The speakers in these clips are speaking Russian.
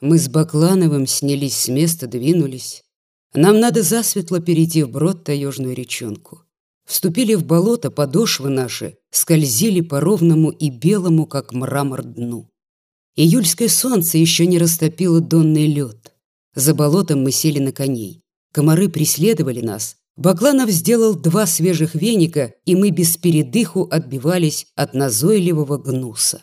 Мы с Баклановым снялись с места, двинулись. Нам надо засветло перейти вброд таежную речонку. Вступили в болото, подошвы наши скользили по ровному и белому, как мрамор, дну. Июльское солнце еще не растопило донный лед. За болотом мы сели на коней. Комары преследовали нас. Бакланов сделал два свежих веника, и мы без передыху отбивались от назойливого гнуса.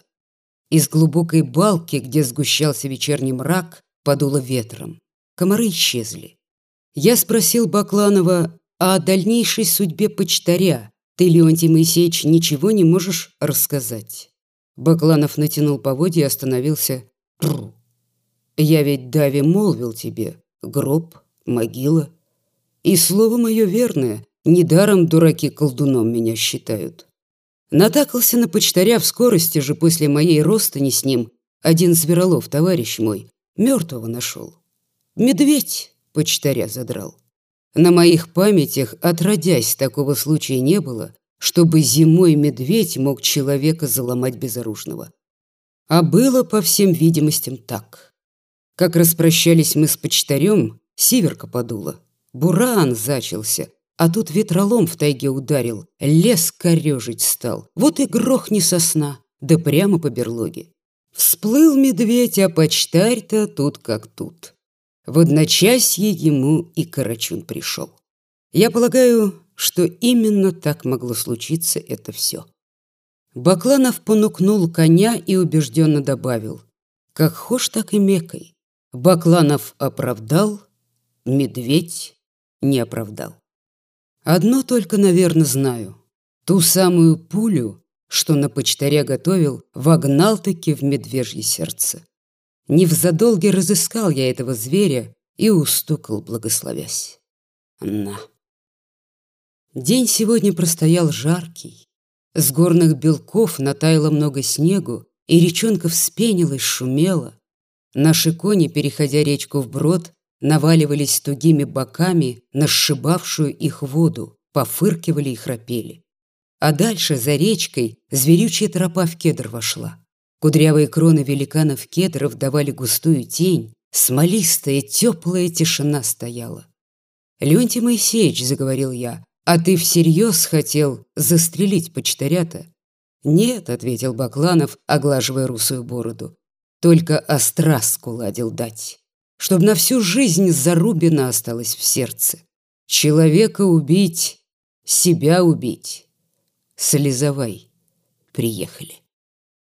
Из глубокой балки, где сгущался вечерний мрак, подуло ветром. Комары исчезли. Я спросил Бакланова о дальнейшей судьбе почтаря. Ты, Леонтий Моисеевич, ничего не можешь рассказать. Бакланов натянул поводья и остановился. Тру. Я ведь Дави молвил тебе. Гроб, могила. И слово мое верное. Недаром дураки колдуном меня считают. Натакался на почтаря в скорости же после моей ростани с ним. Один зверолов, товарищ мой, мертвого нашел. Медведь почтаря задрал. На моих памятях, отродясь, такого случая не было, чтобы зимой медведь мог человека заломать безоружного. А было, по всем видимостям, так. Как распрощались мы с почтарем, сиверка подула. Буран зачался, а тут ветролом в тайге ударил, лес корежить стал. Вот и грохни сосна, да прямо по берлоге. Всплыл медведь, а почтарь-то тут как тут. В одночасье ему и Карачун пришел. Я полагаю, что именно так могло случиться это все. Бакланов понукнул коня и убежденно добавил. Как хошь, так и мекой. Бакланов оправдал, медведь не оправдал. Одно только, наверное, знаю. Ту самую пулю, что на почтаря готовил, вогнал-таки в медвежье сердце. Не в задолге разыскал я этого зверя и устукал, благословясь. На. День сегодня простоял жаркий. С горных белков натаяло много снегу, и речонка вспенилась, шумела. Наши кони, переходя речку вброд, наваливались тугими боками на сшибавшую их воду, пофыркивали и храпели. А дальше, за речкой, зверючая тропа в кедр вошла. Кудрявые кроны великанов кедров давали густую тень, смолистая, теплая тишина стояла. «Леонтий Моисеевич», — заговорил я, — «а ты всерьез хотел застрелить почтаря-то?» «Нет», — ответил Бакланов, оглаживая русую бороду, — «только остраску ладил дать, чтоб на всю жизнь зарубина осталась в сердце. Человека убить, себя убить. Слезавай, приехали».